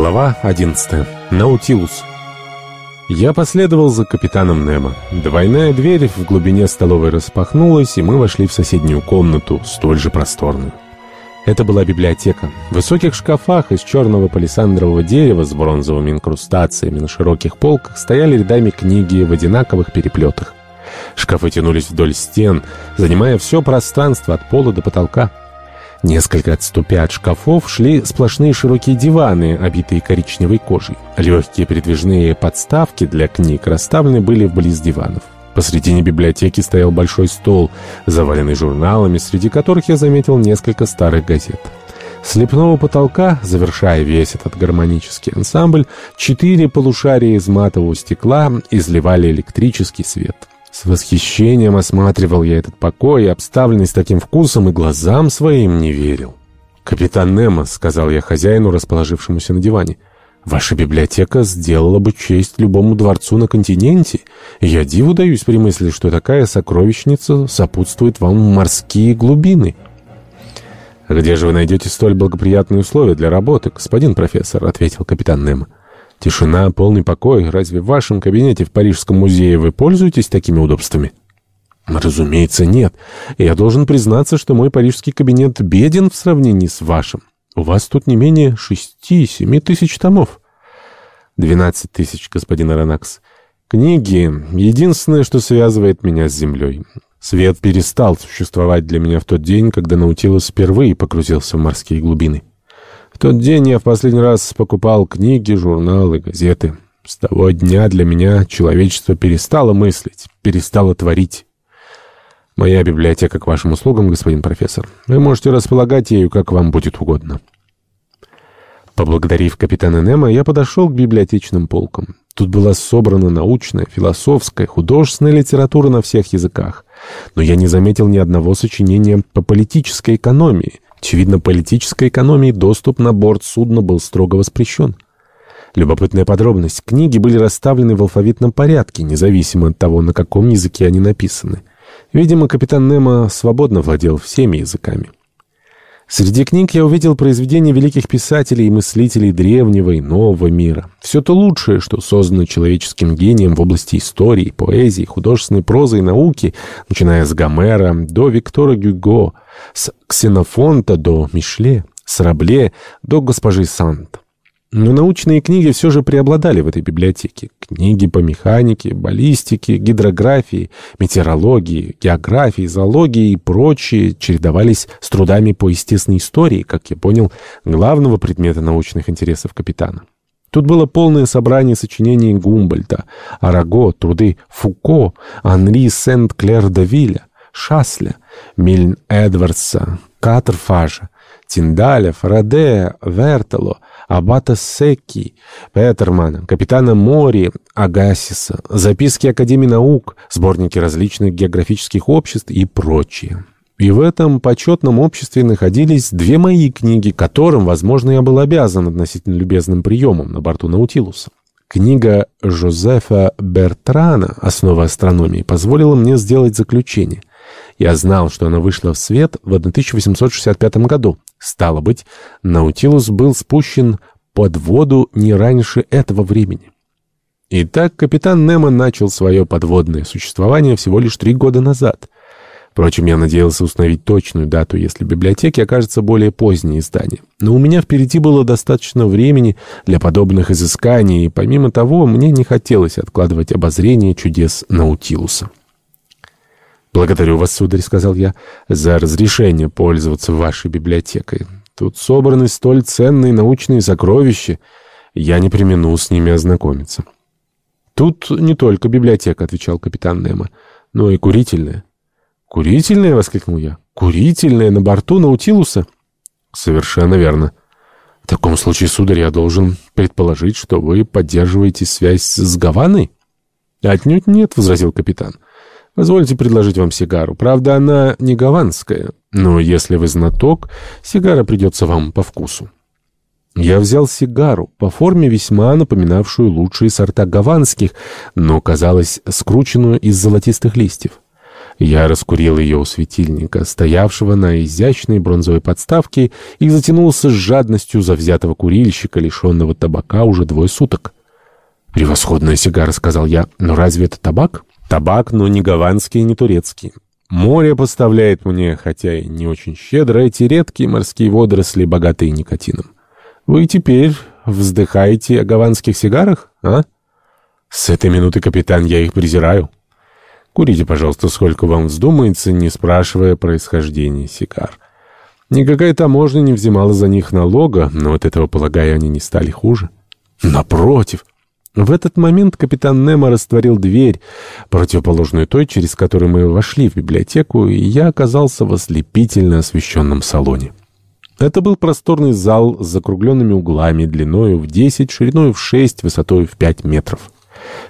Глава 11. Наутилус. Я последовал за капитаном Немо. Двойная дверь в глубине столовой распахнулась, и мы вошли в соседнюю комнату, столь же просторную. Это была библиотека. В высоких шкафах из черного палисандрового дерева с бронзовыми инкрустациями на широких полках стояли рядами книги в одинаковых переплетах. Шкафы тянулись вдоль стен, занимая все пространство от пола до потолка. Несколько отступя от шкафов шли сплошные широкие диваны, обитые коричневой кожей. Легкие передвижные подставки для книг расставлены были вблизи диванов. Посредине библиотеки стоял большой стол, заваленный журналами, среди которых я заметил несколько старых газет. С лепного потолка, завершая весь этот гармонический ансамбль, четыре полушария из матового стекла изливали электрический свет. С восхищением осматривал я этот покой, обставленный с таким вкусом, и глазам своим не верил. «Капитан Немо», — сказал я хозяину, расположившемуся на диване, — «ваша библиотека сделала бы честь любому дворцу на континенте, я диву даюсь при мысли, что такая сокровищница сопутствует вам морские глубины». «Где же вы найдете столь благоприятные условия для работы, господин профессор?» — ответил капитан Немо. Тишина, полный покой. Разве в вашем кабинете в Парижском музее вы пользуетесь такими удобствами? Разумеется, нет. Я должен признаться, что мой парижский кабинет беден в сравнении с вашим. У вас тут не менее шести-семи тысяч томов. Двенадцать тысяч, господин Аронакс. Книги — единственное, что связывает меня с землей. Свет перестал существовать для меня в тот день, когда Наутилус впервые погрузился в морские глубины тот день я в последний раз покупал книги, журналы, газеты. С того дня для меня человечество перестало мыслить, перестало творить. Моя библиотека к вашим услугам, господин профессор. Вы можете располагать ею, как вам будет угодно. Поблагодарив капитана Немо, я подошел к библиотечным полкам. Тут была собрана научная, философская, художественная литература на всех языках. Но я не заметил ни одного сочинения по политической экономии — Очевидно, политической экономии доступ на борт судна был строго воспрещен. Любопытная подробность. Книги были расставлены в алфавитном порядке, независимо от того, на каком языке они написаны. Видимо, капитан Немо свободно владел всеми языками. Среди книг я увидел произведения великих писателей и мыслителей древнего и нового мира. Все то лучшее, что создано человеческим гением в области истории, поэзии, художественной прозы и науки, начиная с Гомера до Виктора Гюго, с Ксенофонта до Мишле, с Рабле до госпожи Сант. Но научные книги все же преобладали в этой библиотеке. Книги по механике, баллистике, гидрографии, метеорологии, географии, зоологии и прочие чередовались с трудами по естественной истории, как я понял, главного предмета научных интересов капитана. Тут было полное собрание сочинений Гумбольта, Араго, труды Фуко, Анри Сент-Клер-де-Вилля, Шасля, Мильн Эдвардса, Катерфажа, Тиндаля, Фарадея, Вертело, Аббата Секки, Петермана, капитана Мори, Агасиса, записки Академии наук, сборники различных географических обществ и прочее. И в этом почетном обществе находились две мои книги, которым, возможно, я был обязан относительно любезным приемом на борту Наутилуса. Книга Жозефа Бертрана «Основа астрономии» позволила мне сделать заключение. Я знал, что она вышла в свет в 1865 году. Стало быть, Наутилус был спущен под воду не раньше этого времени. Итак, капитан Немо начал свое подводное существование всего лишь три года назад. Впрочем, я надеялся установить точную дату, если в библиотеке окажется более позднее издание. Но у меня впереди было достаточно времени для подобных изысканий, и помимо того, мне не хотелось откладывать обозрение чудес Наутилуса. «Благодарю вас, сударь», — сказал я, — «за разрешение пользоваться вашей библиотекой. Тут собраны столь ценные научные сокровища. Я не примену с ними ознакомиться». «Тут не только библиотека», — отвечал капитан Немо, — «но и курительная». «Курительная?» — воскликнул я. «Курительная на борту Наутилуса?» «Совершенно верно». «В таком случае, сударь, я должен предположить, что вы поддерживаете связь с Гаваной?» «Отнюдь нет», — возразил капитан. Позвольте предложить вам сигару. Правда, она не гаванская, но если вы знаток, сигара придется вам по вкусу. Я взял сигару, по форме весьма напоминавшую лучшие сорта гаванских, но казалось скрученную из золотистых листьев. Я раскурил ее у светильника, стоявшего на изящной бронзовой подставке, и затянулся с жадностью завзятого курильщика, лишенного табака уже двое суток. «Превосходная сигара», — сказал я. «Но разве это табак?» «Табак, но не гаванский не турецкий. Море поставляет мне, хотя и не очень щедро, эти редкие морские водоросли, богатые никотином. Вы теперь вздыхаете о гаванских сигарах, а?» «С этой минуты, капитан, я их презираю». Курите, пожалуйста, сколько вам вздумается, не спрашивая происхождения сигар. Никакая таможня не взимала за них налога, но от этого, полагаю, они не стали хуже. Напротив. В этот момент капитан Немо растворил дверь, противоположную той, через которую мы вошли в библиотеку, и я оказался в ослепительно освещенном салоне. Это был просторный зал с закругленными углами, длиною в 10, шириной в 6, высотой в 5 метров.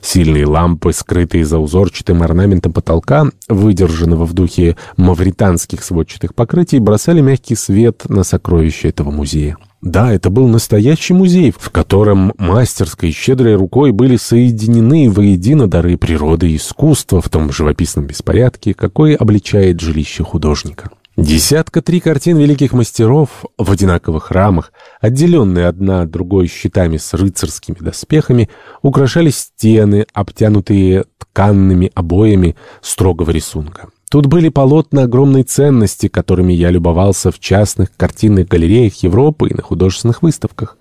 Сильные лампы, скрытые за узорчатым орнаментом потолка, выдержанного в духе мавританских сводчатых покрытий, бросали мягкий свет на сокровища этого музея. Да, это был настоящий музей, в котором мастерской щедрой рукой были соединены воедино дары природы и искусства в том живописном беспорядке, какой обличает жилище художника. Десятка три картин великих мастеров в одинаковых рамах, отделенные одна от другой щитами с рыцарскими доспехами, украшали стены, обтянутые тканными обоями строгого рисунка. Тут были полотна огромной ценности, которыми я любовался в частных картинных галереях Европы и на художественных выставках.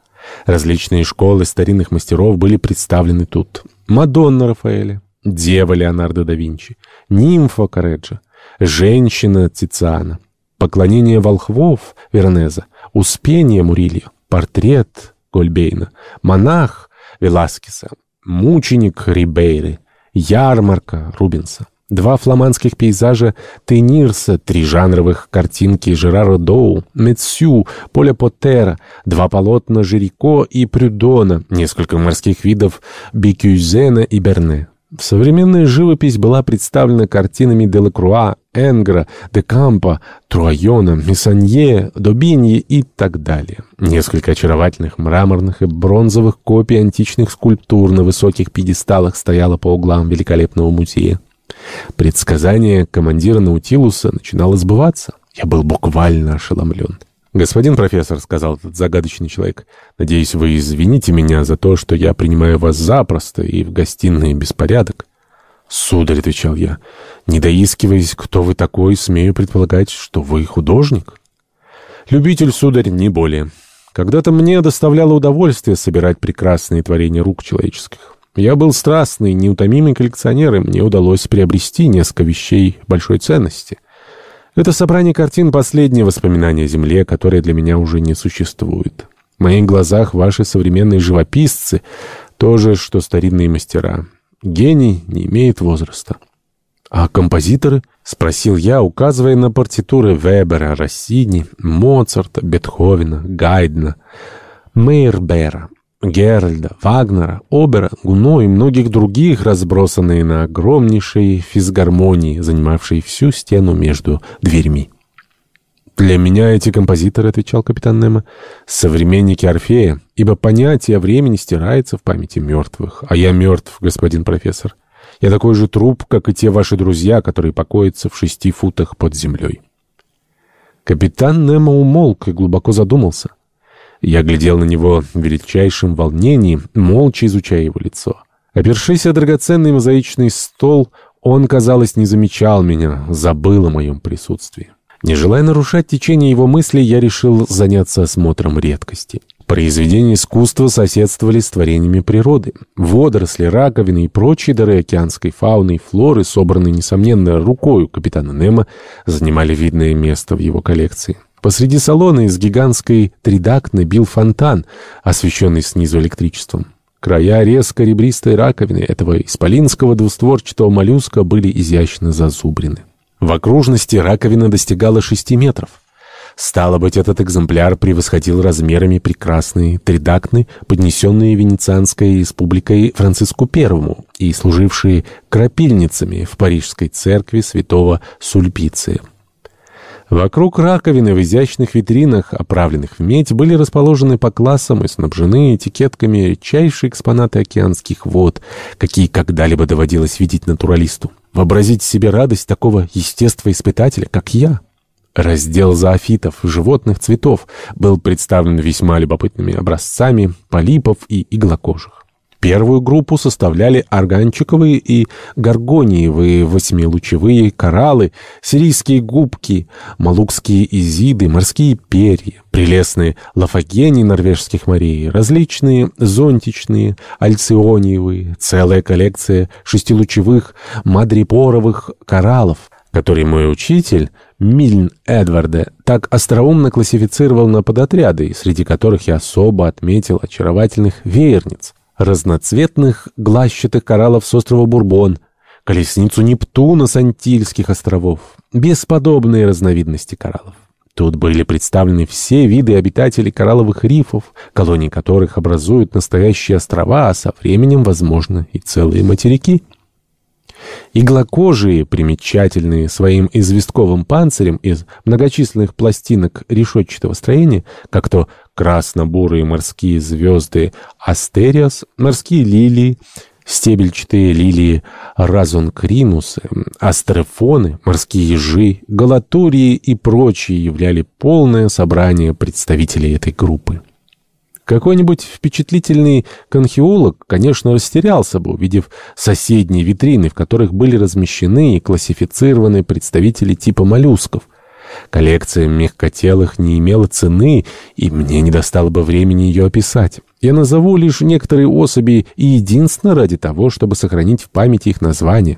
Различные школы старинных мастеров были представлены тут. Мадонна Рафаэля, Дева Леонардо да Винчи, Нимфа Кареджа, Женщина Тициана, Поклонение волхвов Веронеза, Успение Мурильо, Портрет Гольбейна, Монах Веласкеса, Мученик Рибейры, Ярмарка Рубенса. Два фламандских пейзажа Тенирса, три жанровых картинки Жерара Доу, Мецю, Поля Поттера, два полотна Жирико и Прюдона, несколько морских видов Бекюзена и Берне. Современная живопись была представлена картинами Делакруа, Энгра, де Кампа, Труайона, Миссанье, Добинье и так далее. Несколько очаровательных мраморных и бронзовых копий античных скульптур на высоких пьедесталах стояло по углам великолепного музея. Предсказание командира Наутилуса начинало сбываться. Я был буквально ошеломлен. «Господин профессор», — сказал этот загадочный человек, — «надеюсь, вы извините меня за то, что я принимаю вас запросто и в гостиной беспорядок». «Сударь», — отвечал я, — «не доискиваясь, кто вы такой, смею предполагать, что вы художник». «Любитель, сударь, не более. Когда-то мне доставляло удовольствие собирать прекрасные творения рук человеческих. Я был страстный, неутомимый коллекционер, и мне удалось приобрести несколько вещей большой ценности». Это собрание картин — последнее воспоминание о Земле, которое для меня уже не существует. В моих глазах ваши современные живописцы — то же, что старинные мастера. Гений не имеет возраста. «А композиторы?» — спросил я, указывая на партитуры Вебера, Россини, Моцарта, Бетховена, Гайдна, Мейербера. Геральда, Вагнера, Обера, Гуно и многих других, разбросанные на огромнейшей физгармонии, занимавшей всю стену между дверьми. «Для меня эти композиторы, — отвечал капитан Немо, — современники Орфея, ибо понятие времени стирается в памяти мертвых. А я мертв, господин профессор. Я такой же труп, как и те ваши друзья, которые покоятся в шести футах под землей». Капитан Немо умолк и глубоко задумался. Я глядел на него в величайшем волнении, молча изучая его лицо. Опершись о драгоценный мозаичный стол, он, казалось, не замечал меня, забыл о моем присутствии. Не желая нарушать течение его мыслей, я решил заняться осмотром редкости. Произведения искусства соседствовали с творениями природы. Водоросли, раковины и прочие дары океанской фауны и флоры, собранные, несомненно, рукою капитана Немо, занимали видное место в его коллекции. Посреди салона из гигантской тридактны бил фонтан, освещенный снизу электричеством. Края резко ребристой раковины этого исполинского двустворчатого моллюска были изящно зазубрены. В окружности раковина достигала шести метров. Стало быть, этот экземпляр превосходил размерами прекрасные тридактны, поднесенные Венецианской республикой Франциску Первому и служившие крапильницами в парижской церкви святого Сульпиция. Вокруг раковины в изящных витринах, оправленных в медь, были расположены по классам и снабжены этикетками редчайшие экспонаты океанских вод, какие когда-либо доводилось видеть натуралисту. Вообразите себе радость такого естествоиспытателя, как я. Раздел зоофитов, животных цветов, был представлен весьма любопытными образцами полипов и иглокожих. Первую группу составляли органчиковые и горгониевые восьмилучевые кораллы, сирийские губки, малукские изиды, морские перья, прелестные лафагени норвежских морей, различные зонтичные, альциониевые, целая коллекция шестилучевых мадрипоровых кораллов, которые мой учитель Мильн Эдварда так остроумно классифицировал на подотряды, среди которых я особо отметил очаровательных веерниц разноцветных глащатых кораллов с острова Бурбон, колесницу Нептуна с Антильских островов, бесподобные разновидности кораллов. Тут были представлены все виды обитателей коралловых рифов, колонии которых образуют настоящие острова, а со временем, возможно, и целые материки. Иглокожие, примечательные своим известковым панцирем из многочисленных пластинок решетчатого строения, как то красно-бурые морские звезды астериос, морские лилии, стебельчатые лилии разонкринусы, астерофоны, морские ежи, галатурии и прочие являли полное собрание представителей этой группы. Какой-нибудь впечатлительный конхиолог, конечно, растерялся бы, увидев соседние витрины, в которых были размещены и классифицированы представители типа моллюсков. Коллекция мягкотелых не имела цены, и мне не достало бы времени ее описать. Я назову лишь некоторые особи и единственно ради того, чтобы сохранить в памяти их название.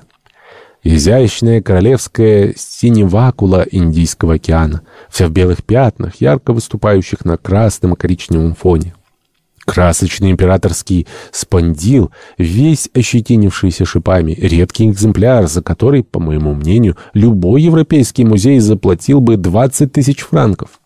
Изящная королевская синевакула Индийского океана, вся в белых пятнах, ярко выступающих на красном и коричневом фоне. Красочный императорский спондил, весь ощетинившийся шипами, редкий экземпляр, за который, по моему мнению, любой европейский музей заплатил бы 20 тысяч франков.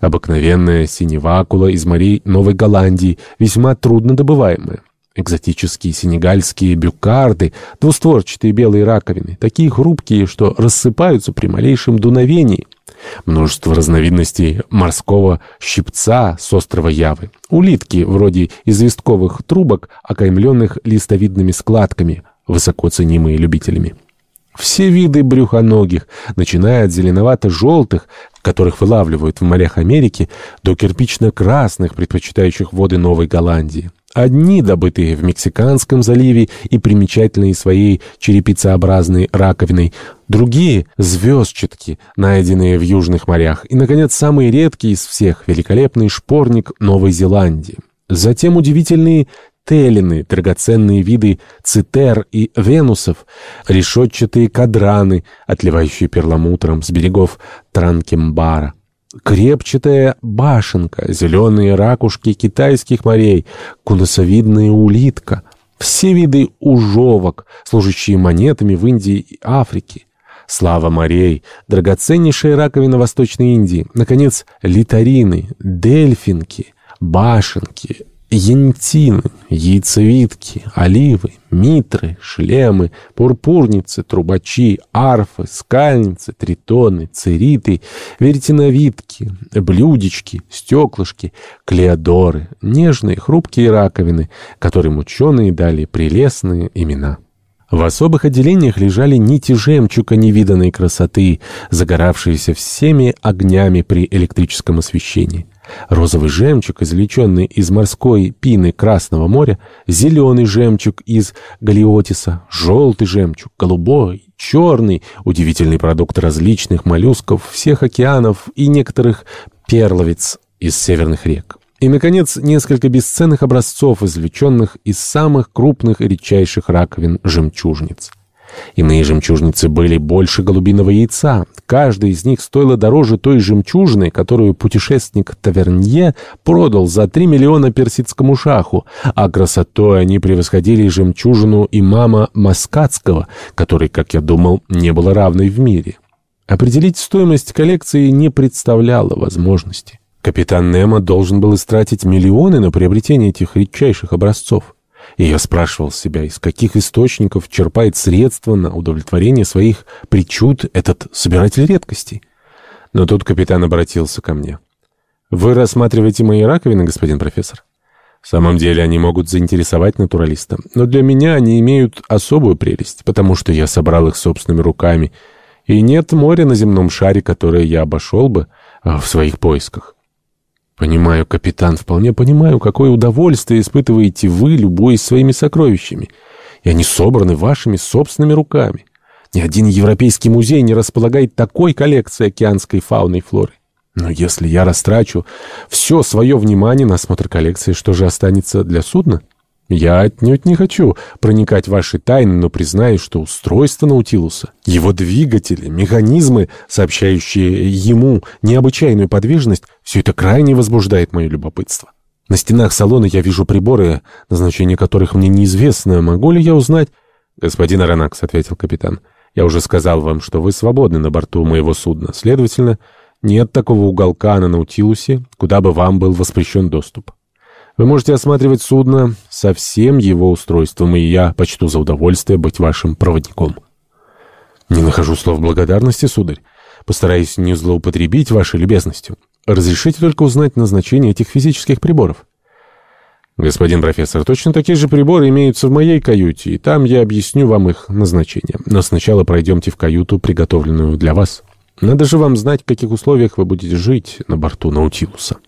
Обыкновенная синевакула из морей Новой Голландии, весьма трудно добываемая. Экзотические сенегальские бюкарды, двустворчатые белые раковины, такие хрупкие, что рассыпаются при малейшем дуновении. Множество разновидностей морского щипца с острова Явы. Улитки, вроде известковых трубок, окаймленных листовидными складками, высоко ценимые любителями. Все виды брюхоногих, начиная от зеленовато-желтых, которых вылавливают в морях Америки, до кирпично-красных, предпочитающих воды Новой Голландии. Одни, добытые в Мексиканском заливе и примечательные своей черепицеобразной раковиной, другие — звездчатки, найденные в южных морях, и, наконец, самый редкий из всех — великолепный шпорник Новой Зеландии. Затем удивительные телины, драгоценные виды цитер и венусов, решетчатые кадраны, отливающие перламутром с берегов Транкембара крепчатая башенка, зеленые ракушки китайских морей, куносовидная улитка, все виды ужовок, служащие монетами в Индии и Африке. Слава морей, драгоценнейшая раковина Восточной Индии, наконец, литарины, дельфинки, башенки, янтины, яйцевидки, оливы, митры, шлемы, пурпурницы, трубачи, арфы, скальницы, тритоны, цириты, веретеновидки, блюдечки, стеклышки, клеодоры, нежные хрупкие раковины, которым ученые дали прелестные имена. В особых отделениях лежали нити жемчуга невиданной красоты, загоравшиеся всеми огнями при электрическом освещении. Розовый жемчуг, извлеченный из морской пины Красного моря, зеленый жемчуг из галиотиса, желтый жемчуг, голубой, черный, удивительный продукт различных моллюсков всех океанов и некоторых перловиц из северных рек. И, наконец, несколько бесценных образцов, извлеченных из самых крупных и редчайших раковин жемчужниц. Иные жемчужницы были больше голубиного яйца. Каждая из них стоила дороже той жемчужины, которую путешественник Тавернье продал за 3 миллиона персидскому шаху, а красотой они превосходили жемчужину имама Маскатского, которой, как я думал, не было равной в мире. Определить стоимость коллекции не представляло возможности. Капитан Немо должен был истратить миллионы на приобретение этих редчайших образцов. И я спрашивал себя, из каких источников черпает средства на удовлетворение своих причуд этот собиратель редкостей. Но тут капитан обратился ко мне. «Вы рассматриваете мои раковины, господин профессор?» В самом деле они могут заинтересовать натуралиста. Но для меня они имеют особую прелесть, потому что я собрал их собственными руками. И нет моря на земном шаре, которое я обошел бы а, в своих поисках. Понимаю, капитан, вполне понимаю, какое удовольствие испытываете вы, любой своими сокровищами. И они собраны вашими собственными руками. Ни один европейский музей не располагает такой коллекцией океанской фауны и флоры. Но если я растрачу все свое внимание на осмотр коллекции, что же останется для судна? Я отнюдь не хочу проникать в ваши тайны, но признаю, что устройство Наутилуса, его двигатели, механизмы, сообщающие ему необычайную подвижность, все это крайне возбуждает мое любопытство. На стенах салона я вижу приборы, назначение которых мне неизвестно. Могу ли я узнать... «Господин Аронакс», — ответил капитан, — «я уже сказал вам, что вы свободны на борту моего судна. Следовательно, нет такого уголка на Наутилусе, куда бы вам был воспрещен доступ. Вы можете осматривать судно со всем его устройством, и я почту за удовольствие быть вашим проводником. Не нахожу слов благодарности, сударь. Постараюсь не злоупотребить вашей любезностью. Разрешите только узнать назначение этих физических приборов. Господин профессор, точно такие же приборы имеются в моей каюте, и там я объясню вам их назначение. Но сначала пройдемте в каюту, приготовленную для вас. Надо же вам знать, в каких условиях вы будете жить на борту Наутилуса.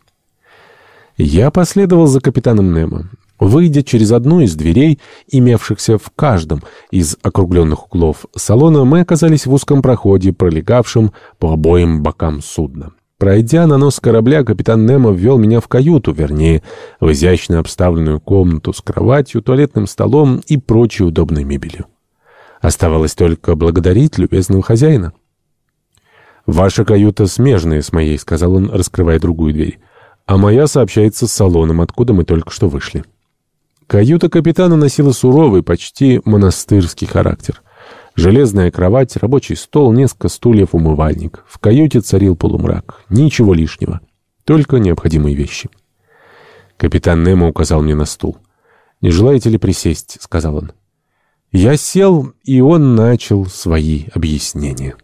Я последовал за капитаном Немо. Выйдя через одну из дверей, имевшихся в каждом из округленных углов салона, мы оказались в узком проходе, пролегавшем по обоим бокам судна. Пройдя на нос корабля, капитан Немо ввел меня в каюту, вернее, в изящно обставленную комнату с кроватью, туалетным столом и прочей удобной мебелью. Оставалось только благодарить любезного хозяина. «Ваша каюта смежная с моей», — сказал он, раскрывая другую дверь. «А моя сообщается с салоном, откуда мы только что вышли». Каюта капитана носила суровый, почти монастырский характер. Железная кровать, рабочий стол, несколько стульев, умывальник. В каюте царил полумрак. Ничего лишнего. Только необходимые вещи. Капитан Немо указал мне на стул. «Не желаете ли присесть?» — сказал он. Я сел, и он начал свои объяснения.